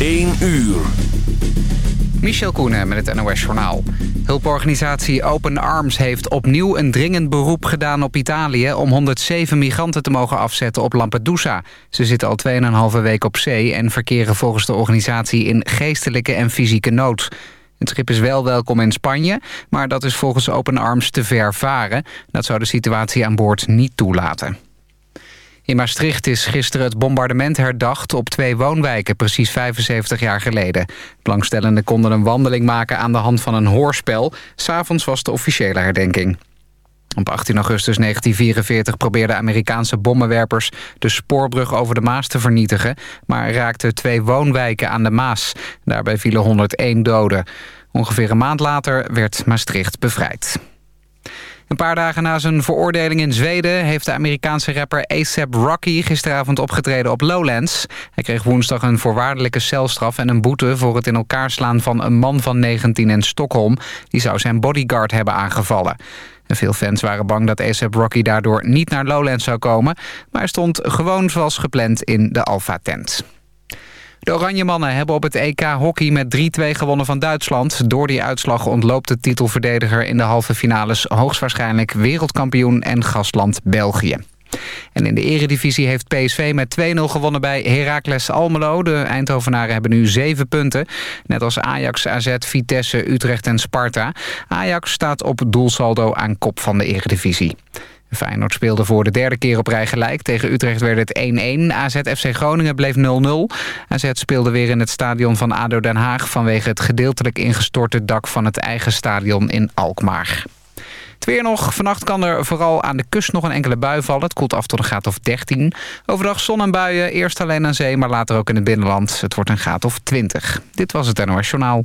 1 uur. Michel Koenen met het NOS-journaal. Hulporganisatie Open Arms heeft opnieuw een dringend beroep gedaan op Italië... om 107 migranten te mogen afzetten op Lampedusa. Ze zitten al 2,5 week op zee en verkeren volgens de organisatie... in geestelijke en fysieke nood. Het schip is wel welkom in Spanje, maar dat is volgens Open Arms te ver varen. Dat zou de situatie aan boord niet toelaten. In Maastricht is gisteren het bombardement herdacht op twee woonwijken, precies 75 jaar geleden. Belangstellenden konden een wandeling maken aan de hand van een hoorspel. S'avonds was de officiële herdenking. Op 18 augustus 1944 probeerden Amerikaanse bommenwerpers de spoorbrug over de Maas te vernietigen, maar raakten twee woonwijken aan de Maas. Daarbij vielen 101 doden. Ongeveer een maand later werd Maastricht bevrijd. Een paar dagen na zijn veroordeling in Zweden... heeft de Amerikaanse rapper ASAP Rocky gisteravond opgetreden op Lowlands. Hij kreeg woensdag een voorwaardelijke celstraf en een boete... voor het in elkaar slaan van een man van 19 in Stockholm. Die zou zijn bodyguard hebben aangevallen. En veel fans waren bang dat ASAP Rocky daardoor niet naar Lowlands zou komen... maar hij stond gewoon zoals gepland in de Alpha-tent. De Oranje Mannen hebben op het EK hockey met 3-2 gewonnen van Duitsland. Door die uitslag ontloopt de titelverdediger in de halve finales... hoogstwaarschijnlijk wereldkampioen en gastland België. En in de eredivisie heeft PSV met 2-0 gewonnen bij Heracles Almelo. De Eindhovenaren hebben nu 7 punten. Net als Ajax, AZ, Vitesse, Utrecht en Sparta. Ajax staat op doelsaldo aan kop van de eredivisie. Feyenoord speelde voor de derde keer op rij gelijk. Tegen Utrecht werd het 1-1. AZ FC Groningen bleef 0-0. AZ speelde weer in het stadion van ADO Den Haag... vanwege het gedeeltelijk ingestorte dak van het eigen stadion in Alkmaar. Het weer nog. Vannacht kan er vooral aan de kust nog een enkele bui vallen. Het koelt af tot een graad of 13. Overdag zon en buien. Eerst alleen aan zee, maar later ook in het binnenland. Het wordt een graad of 20. Dit was het NOS Journaal.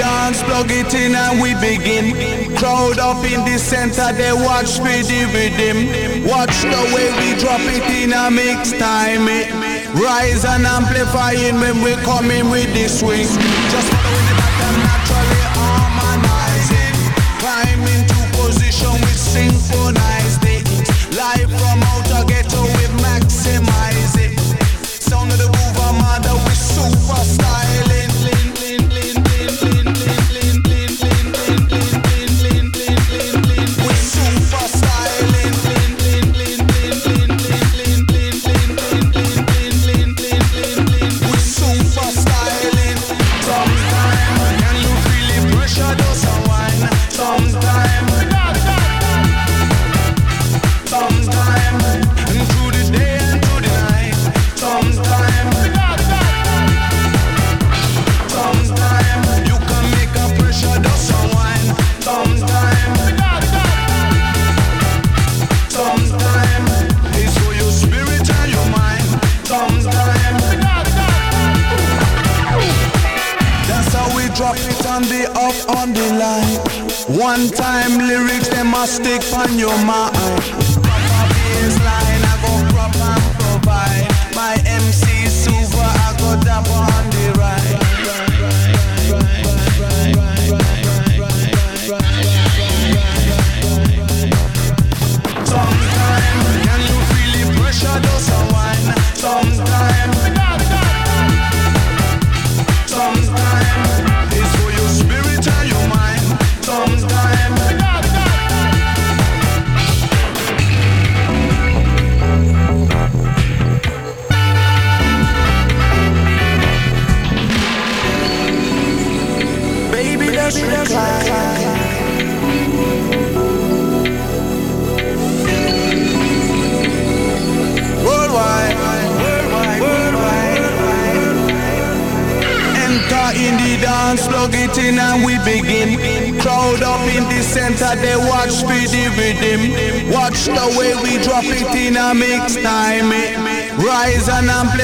Dance, plug it in and we begin. Crowd up in the center, they watch me the rhythm. Watch the way we drop it in a mix time. It rise and amplifying when we come in with the swing. Just following the pattern, naturally harmonizing. Climb into position with synchronized it. Live from outer ghetto, we maximize it. Sound of the groove, Armada, we super styling.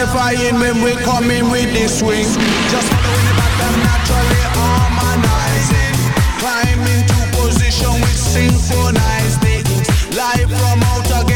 terrifying when we come in with the swing. Just following the back and naturally harmonizing. Climb into position with synchronized things. Live from out again.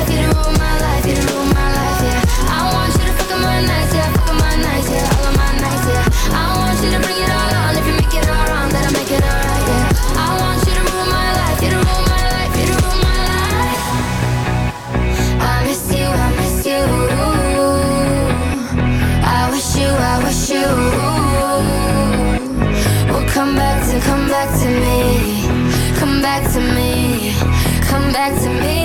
back to me.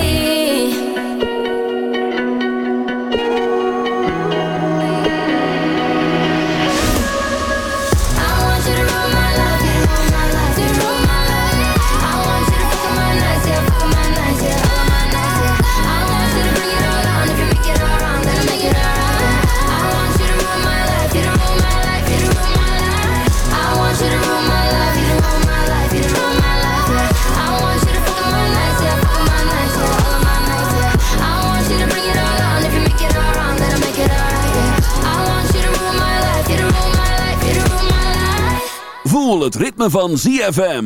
het ritme van ZFM.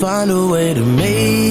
find a way to make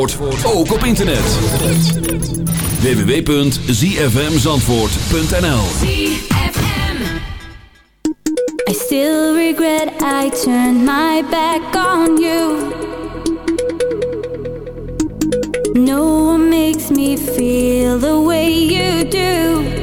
Zandvoort ook op internet. www.zfmzandvoort.nl I still regret I turned my back on you. No one makes me feel the way you do.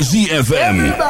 ZFM.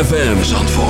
ZFM Zandvoort.